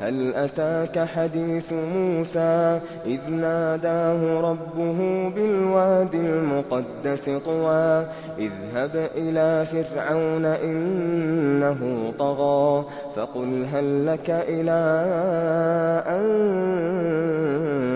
هَلْ أَتَاكَ حَدِيثُ مُوسَىٰ إِذْ نَادَاهُ رَبُّهُ بِالْوَادِ الْمُقَدَّسِ طُوًى اذْهَبْ إِلَىٰ فِرْعَوْنَ إِنَّهُ طَغَىٰ فَقُلْ هَل لَّكَ إِلَىٰ أَن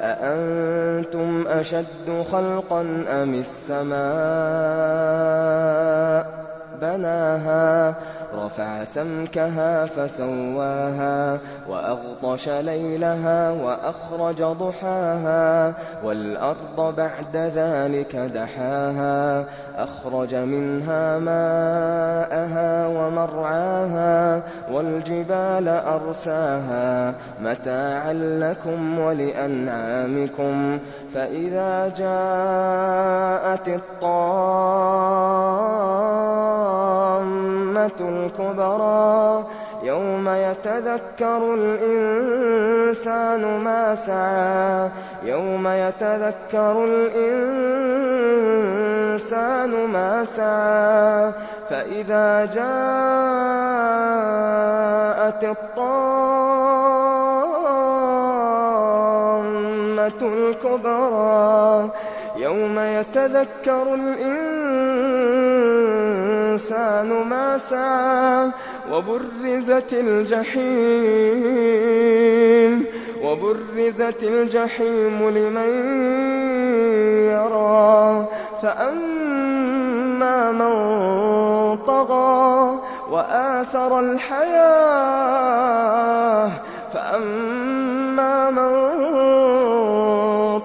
أَأَنتُمْ أَشَدُّ خَلْقًا أَمِ السَّمَاءُ بَنَاهَا رَفَعَ سَمْكَهَا فَسَوَّاهَا وَأَغْطَشَ لَيْلَهَا وَأَخْرَجَ ضُحَاهَا وَالْأَرْضَ بَعْدَ ذَٰلِكَ دَحَاهَا أَخْرَجَ مِنْهَا مَاءَهَا وَمَرْعَاهَا وَالْجِبَالَ أَرْسَاهَا مَتَاعًا لَّكُمْ وَلِأَنْعَامِكُمْ فَإِذَا جَاءَتِ الْكُبْرَىٰ يَوْمَ يَتَذَكَّرُ الْإِنسَانُ مَا سَعَىٰ يَوْمَ يَتَذَكَّرُ الْإِنسَانُ مَا سَعَىٰ فَإِذَا جَاءَتِ الطَّامَّةُ الْكُبْرَىٰ يَوْمَ يَتَذَكَّرُ الْإِنسَانُ مَا سَعَىٰ وَبُرِّزَتِ الْجَحِيمُ لِمَن يَرَىٰ فَأَمَّا مَن طَغَىٰ وَآثَرَ الْحَيَاةَ